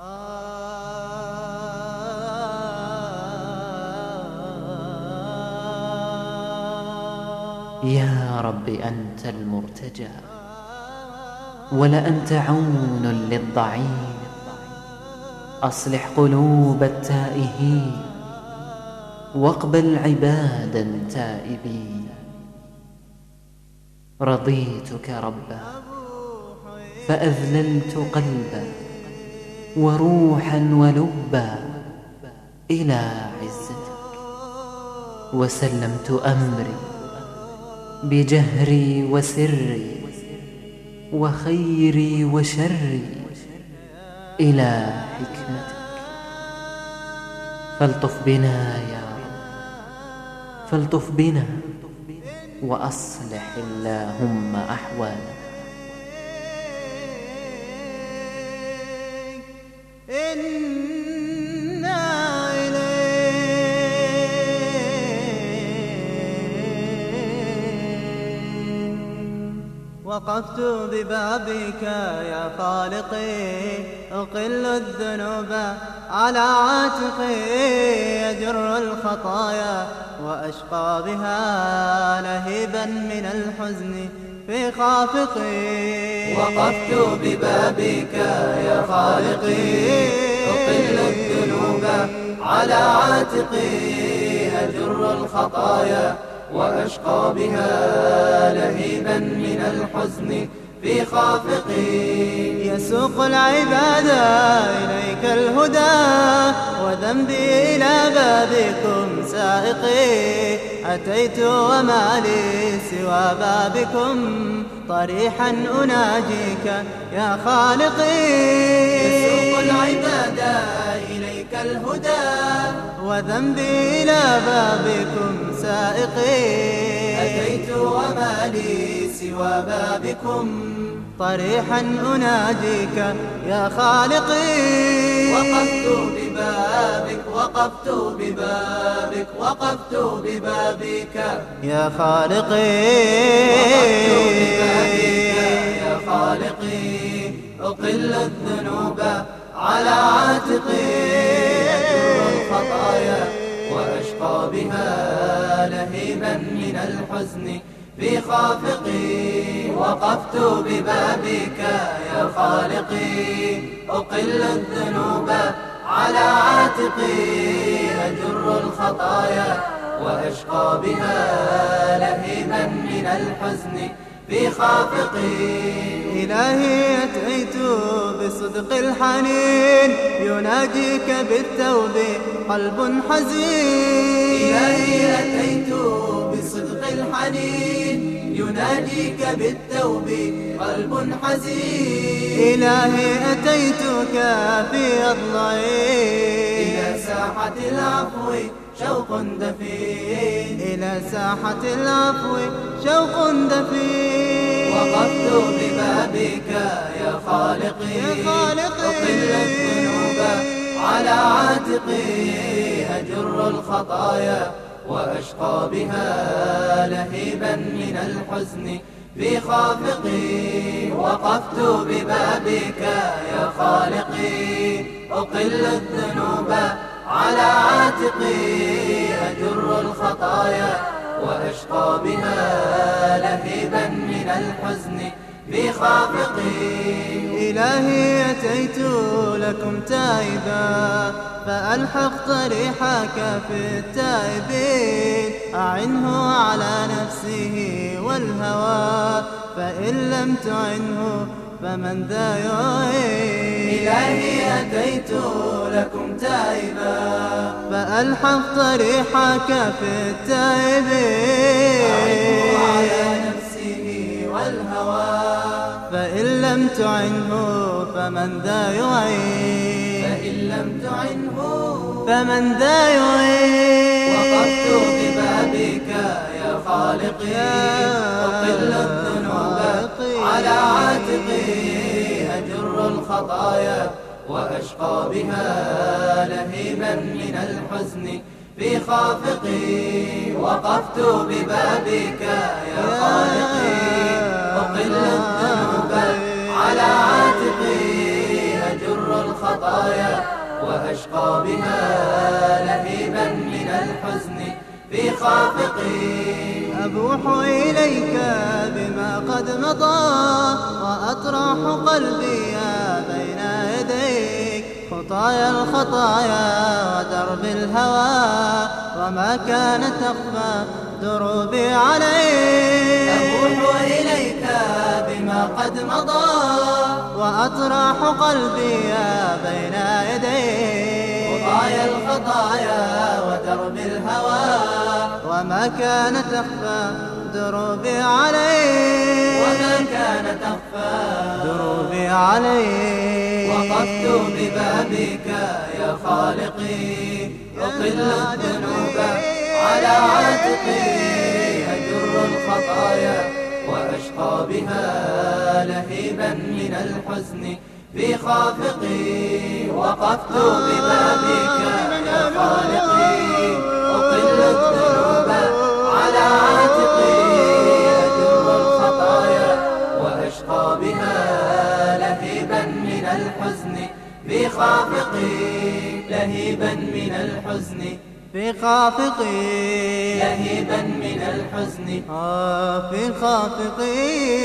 يا رب أنت المرتجى ولأنت عون للضعيف. أصلح قلوب التائهين واقبل عبادا تائبين. رضيتك ربا فأذللت قلبا وروحا ولبا إلى عزتك. وسلمت أمري بجهري وسري وخيري وشري إلى حكمتك. فالطف بنا يا رب فالطف بنا وأصلح اللهم أحوالنا وقفت ببابك يا خالقي أقل الذنوب على عاتقي يجر الخطايا وأشقى بها لهيبا من الحزن في خافقي وقفت ببابك يا خالقي أقل الذنوب على عاتقي أجر الخطايا وأشقى بها لهيبا من الحزن في خافقي. يسوق العباد إليك الهدى وذنبي إلى بابكم سائقي. أتيت وما لي سوى بابكم طريحا أناجيك يا خالقي. يسوق العباد إليك الهدى وذنبي إلى بابكم سائقي أتيت وما لي سوى بابكم. طريحا أناجيك يا خالقي وقفت ببابك وقفت ببابك وقفت ببابك. يا خالقي وقفت ببابك يا خالقي أقل الذنوب على عاتقي الخطايا وأشقى بها لهيبا من الحزن في خافقي. وقفت ببابك يا خالقي أقل الذنوب على عاتقي. أجر الخطايا وأشقى بها لهيبا من الحزن في خافقي إلهي أتيت بصدق الحنين. يناجيك بالتوب قلب حزين. إلهي أتيت بصدق الحنين. يناديك بالتوب قلب حزين. إلهي أتيتك في أضلعي إلى ساحة العفو شوق دفين. إلى ساحة العفو شوق دفين. وقفت ببابك يا خالقي. يا خالقي. على عاتقي. أجر الخطايا وأشقى بها لهيبا من الحزن في خافقي. وقفت ببابك يا خالقي. أقل الذنوب على عاتقي أجر الخطايا وأشقى بها لهيبا من الحزن في خافقي إلهي أتيت لكم تائبا فألحق طريحك في التائبين أعنه على نفسه والهوى فإن لم تعنه فمن ذا يعين. إلهي أتيت لكم تائبا. فألحق طريحك في التائبين على نفسه والهوى. فإن لم تعنه فمن ذا يعين. فإن لم تعنه فمن ذا يعين. وقفت ببابك يا خالقي. أقل الذنوب على عاتقي. أجر الخطايا وأشقى بها لهيبا من الحزن في خافقي وقفت ببابك يا خالقي أقل الذنوب على عاتقي أجر الخطايا وأشقى بها لهيبا من الحزن في خافقي. أبوح إليك بما قد مضى وأطرح قلبي يديك خطايا الخطايا ودرب الهوى وما كان تخفى دروبي عليك أبوح إليك بما قد مضى وأطرح قلبي بين يديك خطايا الخطايا ودرب الهوى وما كان تخفى دروبي عليك وما كان تخفى دروبي عليك وقفت ببابك يا خالقي أقل الذنوب على عاتقي أجر الخطايا وأشقى بها لهيبا من الحزن في خافقي وقفت ببابك يا خالقي أقل الذنوب خافقي لهيبا من الحزن. في خافقي لهيبا من الحزن. آه في خافقي